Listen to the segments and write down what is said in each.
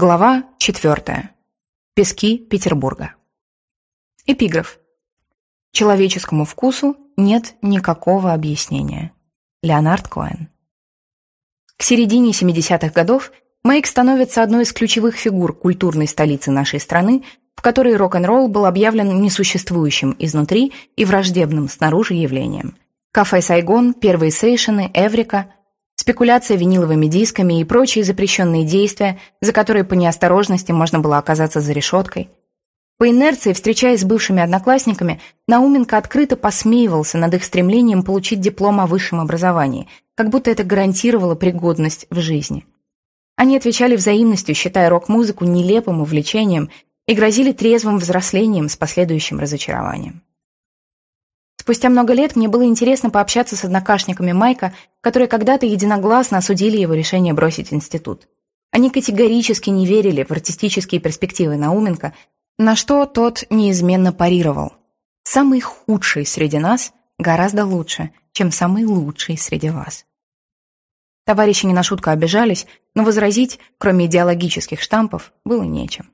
Глава 4. Пески Петербурга. Эпиграф. Человеческому вкусу нет никакого объяснения. Леонард Коэн. К середине 70-х годов Мэйк становится одной из ключевых фигур культурной столицы нашей страны, в которой рок-н-ролл был объявлен несуществующим изнутри и враждебным снаружи явлением. Кафе «Сайгон», первые сейшены, «Эврика», спекуляция виниловыми дисками и прочие запрещенные действия, за которые по неосторожности можно было оказаться за решеткой. По инерции, встречаясь с бывшими одноклассниками, Науменко открыто посмеивался над их стремлением получить диплом о высшем образовании, как будто это гарантировало пригодность в жизни. Они отвечали взаимностью, считая рок-музыку нелепым увлечением и грозили трезвым взрослением с последующим разочарованием. Спустя много лет мне было интересно пообщаться с однокашниками Майка, которые когда-то единогласно осудили его решение бросить институт. Они категорически не верили в артистические перспективы Науменко, на что тот неизменно парировал. «Самый худший среди нас гораздо лучше, чем самый лучший среди вас». Товарищи не на шутку обижались, но возразить, кроме идеологических штампов, было нечем.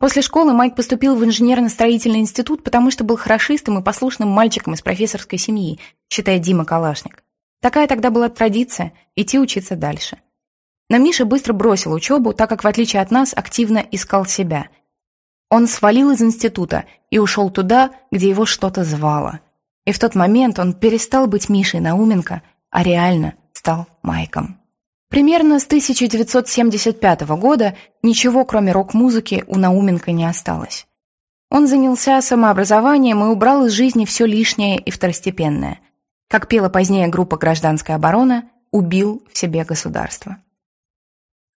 После школы Майк поступил в инженерно-строительный институт, потому что был хорошистом и послушным мальчиком из профессорской семьи, считает Дима Калашник. Такая тогда была традиция – идти учиться дальше. Но Миша быстро бросил учебу, так как, в отличие от нас, активно искал себя. Он свалил из института и ушел туда, где его что-то звало. И в тот момент он перестал быть Мишей Науменко, а реально стал Майком. Примерно с 1975 года ничего, кроме рок-музыки, у Науменко не осталось. Он занялся самообразованием и убрал из жизни все лишнее и второстепенное. Как пела позднее группа «Гражданская оборона», убил в себе государство.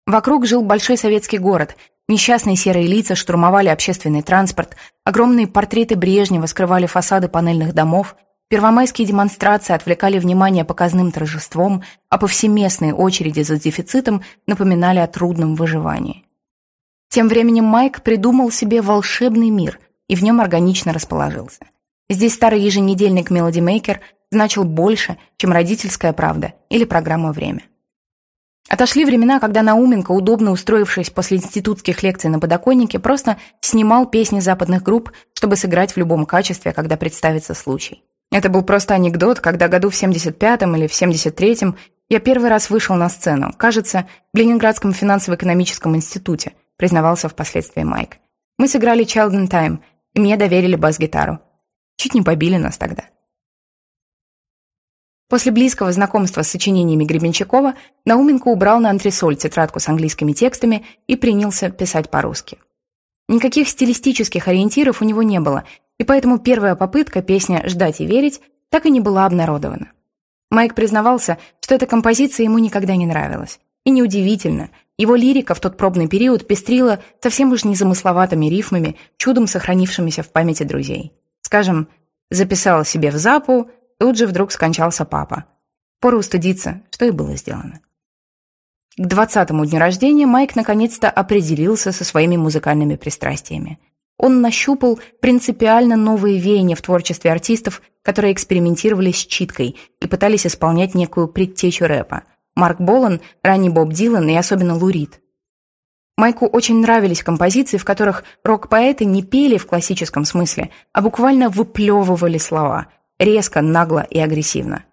Вокруг жил большой советский город, несчастные серые лица штурмовали общественный транспорт, огромные портреты Брежнева скрывали фасады панельных домов – Первомайские демонстрации отвлекали внимание показным торжеством, а повсеместные очереди за дефицитом напоминали о трудном выживании. Тем временем Майк придумал себе волшебный мир и в нем органично расположился. Здесь старый еженедельник Melody Maker значил больше, чем родительская правда или программа «Время». Отошли времена, когда Науменко, удобно устроившись после институтских лекций на подоконнике, просто снимал песни западных групп, чтобы сыграть в любом качестве, когда представится случай. Это был просто анекдот, когда году в 75-м или в 73-м я первый раз вышел на сцену, кажется, в Ленинградском финансово-экономическом институте, признавался впоследствии Майк. Мы сыграли Child in Time, и мне доверили бас-гитару. Чуть не побили нас тогда. После близкого знакомства с сочинениями Гребенщикова Науменко убрал на антресоль тетрадку с английскими текстами и принялся писать по-русски. Никаких стилистических ориентиров у него не было, и поэтому первая попытка, песня «Ждать и верить», так и не была обнародована. Майк признавался, что эта композиция ему никогда не нравилась. И неудивительно, его лирика в тот пробный период пестрила совсем уж незамысловатыми рифмами, чудом сохранившимися в памяти друзей. Скажем, записала себе в запу, тут же вдруг скончался папа. Пора устыдиться, что и было сделано. К двадцатому дню рождения Майк наконец-то определился со своими музыкальными пристрастиями – он нащупал принципиально новые веяния в творчестве артистов, которые экспериментировали с читкой и пытались исполнять некую предтечу рэпа. Марк Болан, ранний Боб Дилан и особенно Лурид. Майку очень нравились композиции, в которых рок-поэты не пели в классическом смысле, а буквально выплевывали слова, резко, нагло и агрессивно.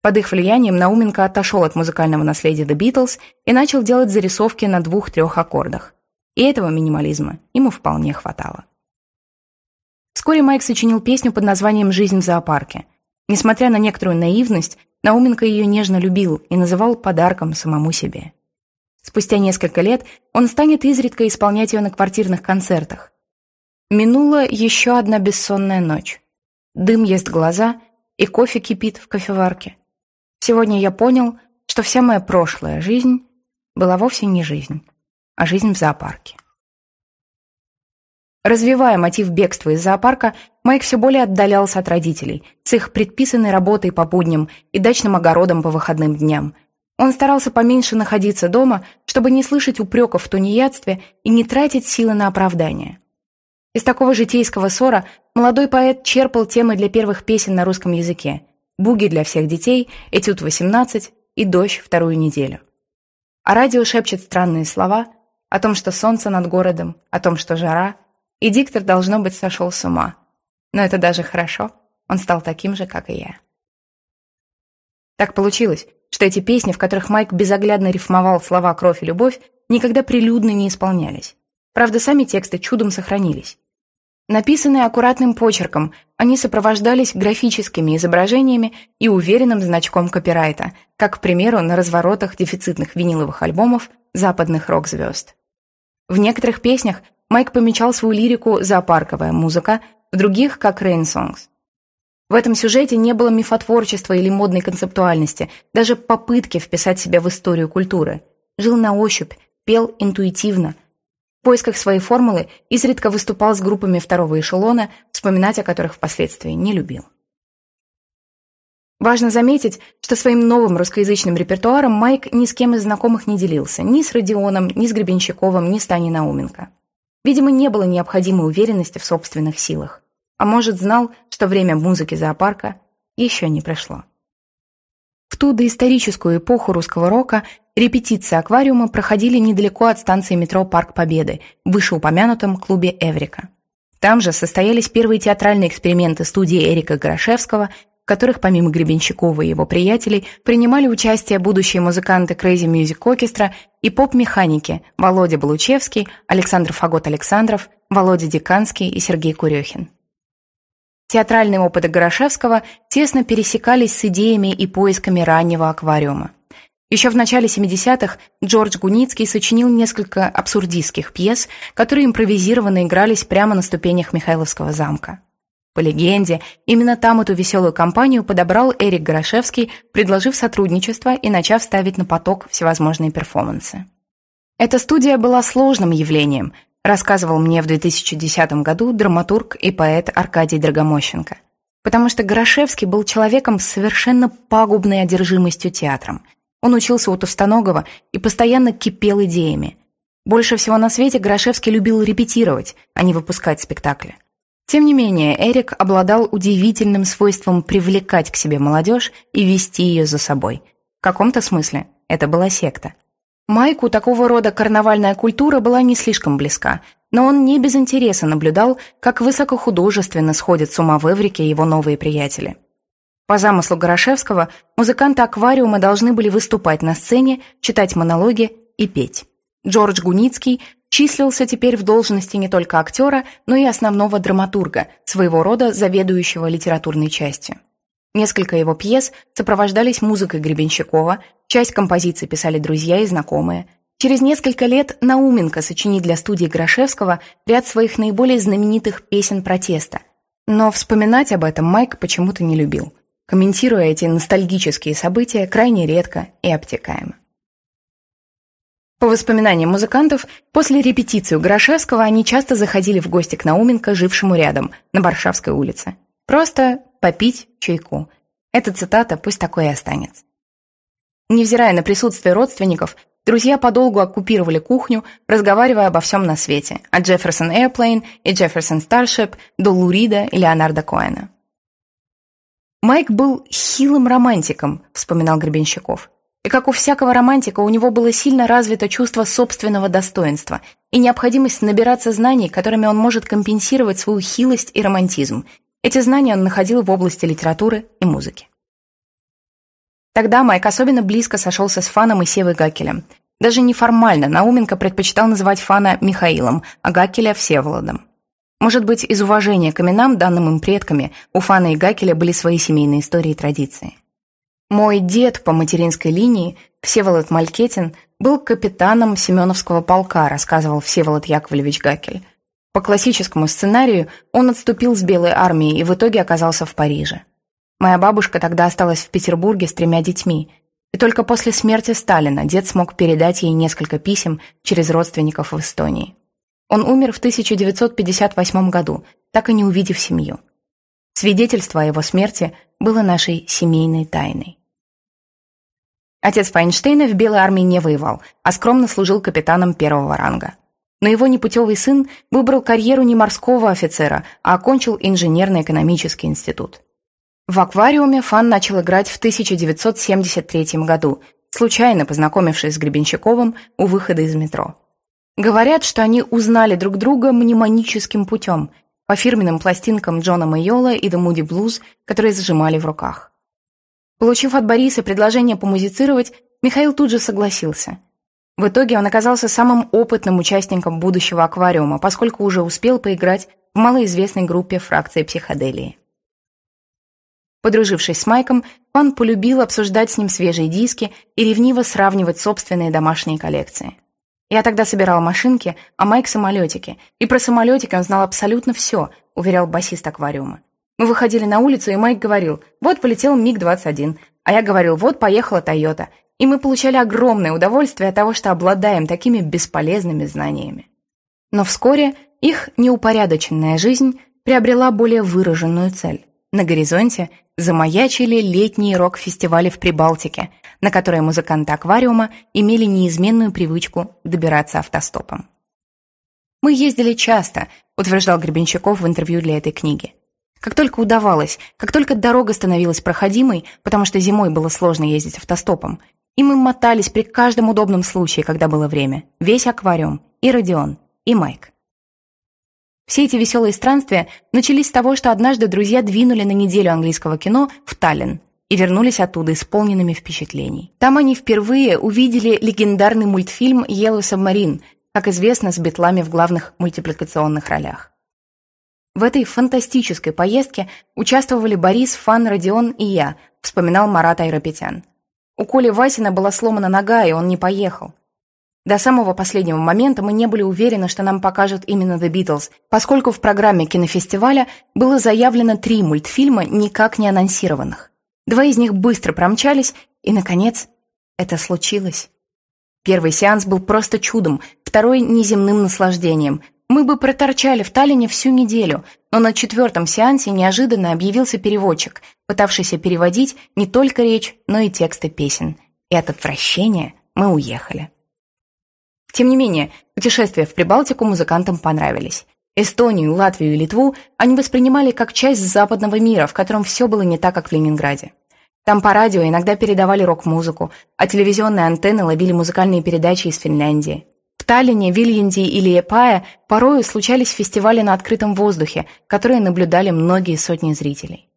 Под их влиянием Науменко отошел от музыкального наследия The Beatles и начал делать зарисовки на двух-трех аккордах. И этого минимализма ему вполне хватало. Вскоре Майк сочинил песню под названием «Жизнь в зоопарке». Несмотря на некоторую наивность, Науменко ее нежно любил и называл подарком самому себе. Спустя несколько лет он станет изредка исполнять ее на квартирных концертах. Минула еще одна бессонная ночь. Дым ест глаза, и кофе кипит в кофеварке. Сегодня я понял, что вся моя прошлая жизнь была вовсе не жизнь а жизнь в зоопарке. Развивая мотив бегства из зоопарка, Майк все более отдалялся от родителей, с их предписанной работой по будням и дачным огородом по выходным дням. Он старался поменьше находиться дома, чтобы не слышать упреков в тунеядстве и не тратить силы на оправдание. Из такого житейского ссора молодой поэт черпал темы для первых песен на русском языке «Буги для всех детей», «Этюд 18» и «Дождь вторую неделю». а радио шепчет странные слова о том, что солнце над городом, о том, что жара, и диктор, должно быть, сошел с ума. Но это даже хорошо, он стал таким же, как и я. Так получилось, что эти песни, в которых Майк безоглядно рифмовал слова «кровь и любовь», никогда прилюдно не исполнялись. Правда, сами тексты чудом сохранились. Написанные аккуратным почерком, они сопровождались графическими изображениями и уверенным значком копирайта, как, к примеру, на разворотах дефицитных виниловых альбомов западных рок-звезд. В некоторых песнях Майк помечал свою лирику «зоопарковая музыка», в других – как «Rain Songs». В этом сюжете не было мифотворчества или модной концептуальности, даже попытки вписать себя в историю культуры. Жил на ощупь, пел интуитивно – поисках своей формулы изредка выступал с группами второго эшелона, вспоминать о которых впоследствии не любил. Важно заметить, что своим новым русскоязычным репертуаром Майк ни с кем из знакомых не делился, ни с Родионом, ни с Гребенщиковым, ни с Таней Науменко. Видимо, не было необходимой уверенности в собственных силах. А может, знал, что время музыки зоопарка еще не пришло. В ту доисторическую эпоху русского рока репетиции аквариума проходили недалеко от станции метро «Парк Победы», в вышеупомянутом клубе «Эврика». Там же состоялись первые театральные эксперименты студии Эрика Горошевского, в которых помимо Гребенщикова и его приятелей принимали участие будущие музыканты Crazy Music Orchestra и поп-механики Володя Балучевский, Александр Фагот-Александров, Володя Диканский и Сергей Курехин. Театральные опыты Горошевского тесно пересекались с идеями и поисками раннего аквариума. Еще в начале 70-х Джордж Гуницкий сочинил несколько абсурдистских пьес, которые импровизированно игрались прямо на ступенях Михайловского замка. По легенде, именно там эту веселую компанию подобрал Эрик Горошевский, предложив сотрудничество и начав ставить на поток всевозможные перформансы. Эта студия была сложным явлением, рассказывал мне в 2010 году драматург и поэт Аркадий Драгомощенко. Потому что Горошевский был человеком с совершенно пагубной одержимостью театром. Он учился у Товстоногова и постоянно кипел идеями. Больше всего на свете Горошевский любил репетировать, а не выпускать спектакли. Тем не менее, Эрик обладал удивительным свойством привлекать к себе молодежь и вести ее за собой. В каком-то смысле это была секта – Майку такого рода карнавальная культура была не слишком близка, но он не без интереса наблюдал, как высокохудожественно сходят с ума в Эврике его новые приятели. По замыслу Горошевского, музыканты аквариума должны были выступать на сцене, читать монологи и петь. Джордж Гуницкий числился теперь в должности не только актера, но и основного драматурга, своего рода заведующего литературной частью. Несколько его пьес сопровождались музыкой Гребенщикова, часть композиций писали друзья и знакомые. Через несколько лет Науменко сочинит для студии Грошевского ряд своих наиболее знаменитых песен протеста. Но вспоминать об этом Майк почему-то не любил, комментируя эти ностальгические события крайне редко и обтекаемо. По воспоминаниям музыкантов, после репетиции у Горошевского они часто заходили в гости к Науменко, жившему рядом, на Варшавской улице. Просто попить чайку. Эта цитата пусть такой и останется. Невзирая на присутствие родственников, друзья подолгу оккупировали кухню, разговаривая обо всем на свете, от Джефферсон Airplane и Джефферсон Starship до Лурида и Леонарда Коэна. «Майк был хилым романтиком», — вспоминал Гребенщиков. И как у всякого романтика, у него было сильно развито чувство собственного достоинства и необходимость набираться знаний, которыми он может компенсировать свою хилость и романтизм, эти знания он находил в области литературы и музыки. Тогда Майк особенно близко сошелся с фаном и Севой Гакелем. Даже неформально Науменко предпочитал называть фана Михаилом, а Гакеля – Всеволодом. Может быть, из уважения к именам, данным им предками, у фана и Гакеля были свои семейные истории и традиции. Мой дед по материнской линии, Всеволод Малькетин, был капитаном Семеновского полка, рассказывал Всеволод Яковлевич Гакель. По классическому сценарию он отступил с Белой армии и в итоге оказался в Париже. Моя бабушка тогда осталась в Петербурге с тремя детьми, и только после смерти Сталина дед смог передать ей несколько писем через родственников в Эстонии. Он умер в 1958 году, так и не увидев семью. Свидетельство о его смерти было нашей семейной тайной. Отец Файнштейна в Белой армии не воевал, а скромно служил капитаном первого ранга. Но его непутевый сын выбрал карьеру не морского офицера, а окончил инженерно-экономический институт. В аквариуме Фан начал играть в 1973 году. случайно познакомившись с Гребенщиковым у выхода из метро. Говорят, что они узнали друг друга мнемоническим путем, по фирменным пластинкам Джона Майола и The Moody Blues, которые зажимали в руках. Получив от Бориса предложение помузицировать, Михаил тут же согласился. В итоге он оказался самым опытным участником будущего аквариума, поскольку уже успел поиграть в малоизвестной группе фракции психоделии. Подружившись с Майком, Пан полюбил обсуждать с ним свежие диски и ревниво сравнивать собственные домашние коллекции. Я тогда собирал машинки, а Майк — самолетики. И про самолетики он знал абсолютно все, уверял басист аквариума. Мы выходили на улицу, и Майк говорил, вот полетел МиГ-21, а я говорил, вот поехала Тойота. И мы получали огромное удовольствие от того, что обладаем такими бесполезными знаниями. Но вскоре их неупорядоченная жизнь приобрела более выраженную цель. На горизонте замаячили летние рок-фестивали в Прибалтике, на которые музыканты аквариума имели неизменную привычку добираться автостопом. «Мы ездили часто», — утверждал Гребенщиков в интервью для этой книги. Как только удавалось, как только дорога становилась проходимой, потому что зимой было сложно ездить автостопом, и мы мотались при каждом удобном случае, когда было время. Весь аквариум, и Родион, и Майк. Все эти веселые странствия начались с того, что однажды друзья двинули на неделю английского кино в Таллин и вернулись оттуда исполненными впечатлений. Там они впервые увидели легендарный мультфильм «Yellow Submarine», как известно, с битлами в главных мультипликационных ролях. В этой фантастической поездке участвовали Борис, Фан, Родион и я, вспоминал Марат Айропетян. У Коли Васина была сломана нога, и он не поехал. До самого последнего момента мы не были уверены, что нам покажут именно The Beatles, поскольку в программе кинофестиваля было заявлено три мультфильма, никак не анонсированных. Два из них быстро промчались, и, наконец, это случилось. Первый сеанс был просто чудом, второй — неземным наслаждением. Мы бы проторчали в Таллине всю неделю, но на четвертом сеансе неожиданно объявился переводчик, пытавшийся переводить не только речь, но и тексты песен. И от отвращения мы уехали. Тем не менее, путешествия в Прибалтику музыкантам понравились. Эстонию, Латвию и Литву они воспринимали как часть западного мира, в котором все было не так, как в Ленинграде. Там по радио иногда передавали рок-музыку, а телевизионные антенны ловили музыкальные передачи из Финляндии. Таллине, Вильянде и Лиепае порою случались фестивали на открытом воздухе, которые наблюдали многие сотни зрителей.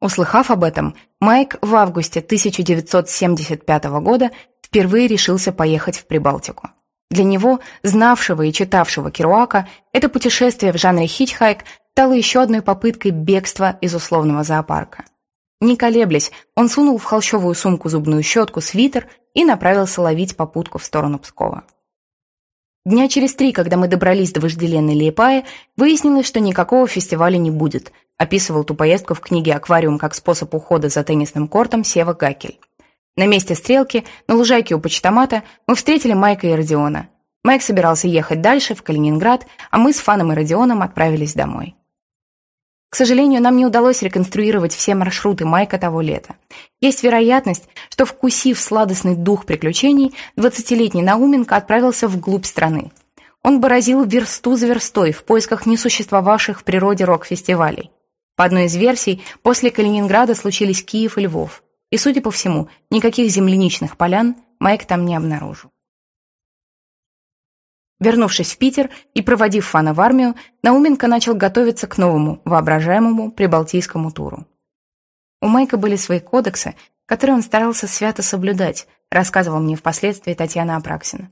Услыхав об этом, Майк в августе 1975 года впервые решился поехать в Прибалтику. Для него, знавшего и читавшего Керуака, это путешествие в жанре хичхайк стало еще одной попыткой бегства из условного зоопарка. Не колеблясь, он сунул в холщовую сумку зубную щетку, свитер и направился ловить попутку в сторону Пскова. Дня через три, когда мы добрались до вожделенной Лиепаи, выяснилось, что никакого фестиваля не будет, описывал ту поездку в книге «Аквариум как способ ухода за теннисным кортом» Сева Гакель. На месте стрелки, на лужайке у почтомата, мы встретили Майка и Родиона. Майк собирался ехать дальше, в Калининград, а мы с Фаном и Родионом отправились домой. К сожалению, нам не удалось реконструировать все маршруты Майка того лета. Есть вероятность, что, вкусив сладостный дух приключений, 20-летний Науменко отправился вглубь страны. Он бороздил версту за верстой в поисках несуществовавших в природе рок-фестивалей. По одной из версий, после Калининграда случились Киев и Львов. И, судя по всему, никаких земляничных полян Майк там не обнаружил. Вернувшись в Питер и проводив Фана в армию, Науменко начал готовиться к новому, воображаемому прибалтийскому туру. У Майка были свои кодексы, которые он старался свято соблюдать, рассказывал мне впоследствии Татьяна Апраксина.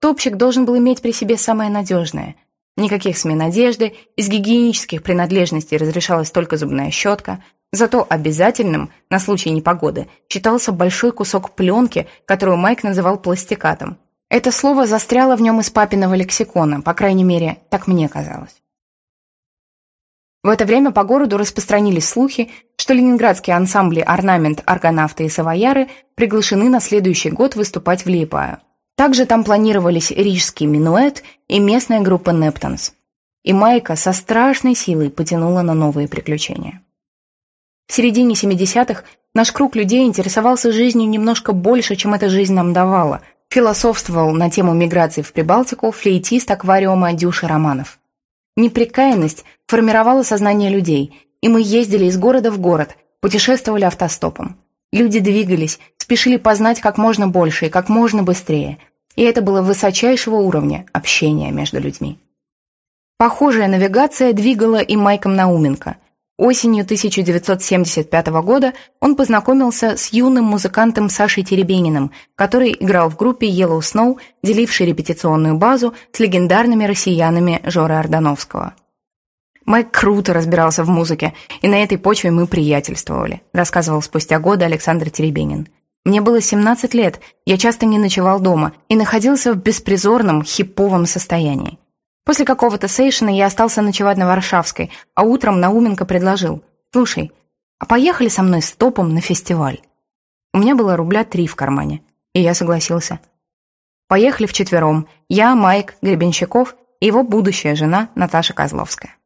Топчик должен был иметь при себе самое надежное. Никаких смен одежды, из гигиенических принадлежностей разрешалась только зубная щетка, Зато обязательным, на случай непогоды, считался большой кусок пленки, которую Майк называл пластикатом. Это слово застряло в нем из папиного лексикона, по крайней мере, так мне казалось. В это время по городу распространились слухи, что ленинградские ансамбли «Орнамент», «Аргонавты» и «Савояры» приглашены на следующий год выступать в Лиепаю. Также там планировались рижский «Минуэт» и местная группа «Нептонс». И Майка со страшной силой потянула на новые приключения. В середине 70-х наш круг людей интересовался жизнью немножко больше, чем эта жизнь нам давала. Философствовал на тему миграции в Прибалтику флейтист аквариума Дюша Романов. Непрекаянность формировала сознание людей, и мы ездили из города в город, путешествовали автостопом. Люди двигались, спешили познать как можно больше и как можно быстрее. И это было высочайшего уровня общения между людьми. Похожая навигация двигала и Майком Науменко. Осенью 1975 года он познакомился с юным музыкантом Сашей Теребениным, который играл в группе Yellow Snow, делившей репетиционную базу с легендарными россиянами Жоры Ордановского. Майк круто разбирался в музыке, и на этой почве мы приятельствовали, рассказывал спустя годы Александр Теребенин. Мне было 17 лет, я часто не ночевал дома и находился в беспризорном, хиповом состоянии. После какого-то сейшена я остался ночевать на Варшавской, а утром Науменко предложил. «Слушай, а поехали со мной с топом на фестиваль?» У меня было рубля три в кармане, и я согласился. Поехали вчетвером. Я, Майк Гребенщиков и его будущая жена Наташа Козловская.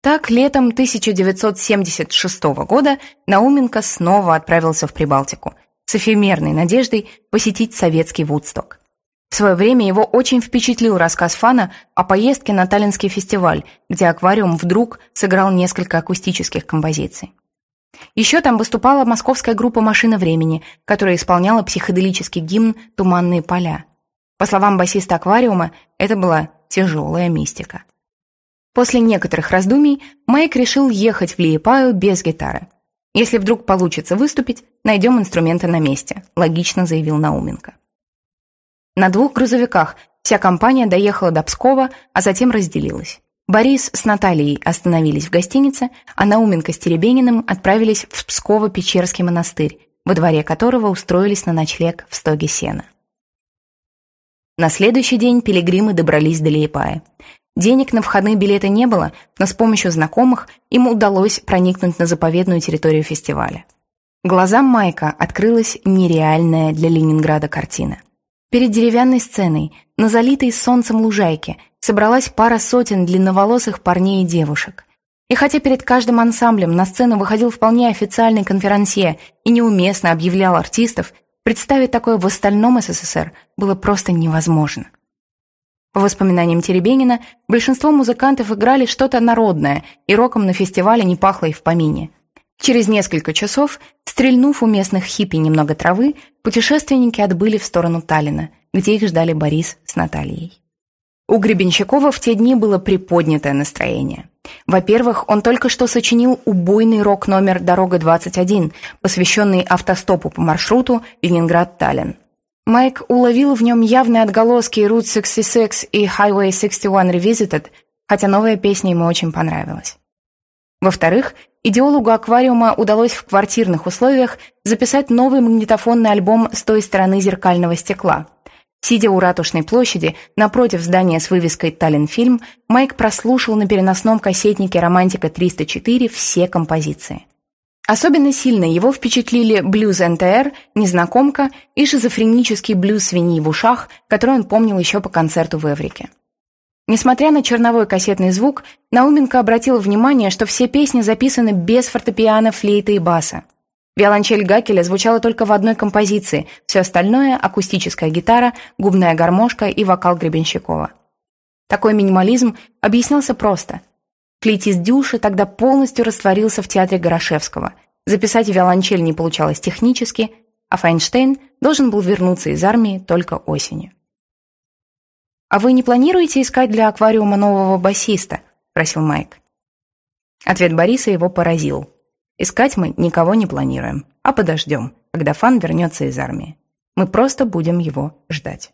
Так, летом 1976 года Науменко снова отправился в Прибалтику с эфемерной надеждой посетить советский Вудсток. В свое время его очень впечатлил рассказ Фана о поездке на Таллинский фестиваль, где аквариум вдруг сыграл несколько акустических композиций. Еще там выступала московская группа «Машина времени», которая исполняла психоделический гимн «Туманные поля». По словам басиста аквариума, это была тяжелая мистика. После некоторых раздумий Майк решил ехать в Лиепаю без гитары. «Если вдруг получится выступить, найдем инструменты на месте», логично заявил Науменко. На двух грузовиках вся компания доехала до Пскова, а затем разделилась. Борис с Натальей остановились в гостинице, а Науменко с Теребениным отправились в Псково-Печерский монастырь, во дворе которого устроились на ночлег в стоге сена. На следующий день пилигримы добрались до Лиепая. Денег на входные билеты не было, но с помощью знакомых им удалось проникнуть на заповедную территорию фестиваля. Глазам Майка открылась нереальная для Ленинграда картина – Перед деревянной сценой, на залитой солнцем лужайке, собралась пара сотен длинноволосых парней и девушек. И хотя перед каждым ансамблем на сцену выходил вполне официальный конферансье и неуместно объявлял артистов, представить такое в остальном СССР было просто невозможно. По воспоминаниям Теребенина, большинство музыкантов играли что-то народное, и роком на фестивале не пахло и в помине – Через несколько часов, стрельнув у местных хиппи немного травы, путешественники отбыли в сторону Таллина, где их ждали Борис с Натальей. У Гребенщикова в те дни было приподнятое настроение. Во-первых, он только что сочинил убойный рок-номер «Дорога-21», посвященный автостопу по маршруту Ленинград-Таллин. Майк уловил в нем явные отголоски Route 66 и Highway 61 Revisited, хотя новая песня ему очень понравилась. Во-вторых, идеологу аквариума удалось в квартирных условиях записать новый магнитофонный альбом с той стороны зеркального стекла. Сидя у Ратушной площади, напротив здания с вывеской «Таллинфильм», Майк прослушал на переносном кассетнике «Романтика-304» все композиции. Особенно сильно его впечатлили блюз НТР, незнакомка и шизофренический блюз свиньи в ушах, который он помнил еще по концерту в Эврике. Несмотря на черновой кассетный звук, Науменко обратил внимание, что все песни записаны без фортепиано, флейты и баса. Виолончель Гакеля звучала только в одной композиции, все остальное – акустическая гитара, губная гармошка и вокал Гребенщикова. Такой минимализм объяснялся просто. Флейтист Дюша тогда полностью растворился в театре Горошевского. Записать виолончель не получалось технически, а Файнштейн должен был вернуться из армии только осенью. «А вы не планируете искать для аквариума нового басиста?» – спросил Майк. Ответ Бориса его поразил. «Искать мы никого не планируем, а подождем, когда Фан вернется из армии. Мы просто будем его ждать».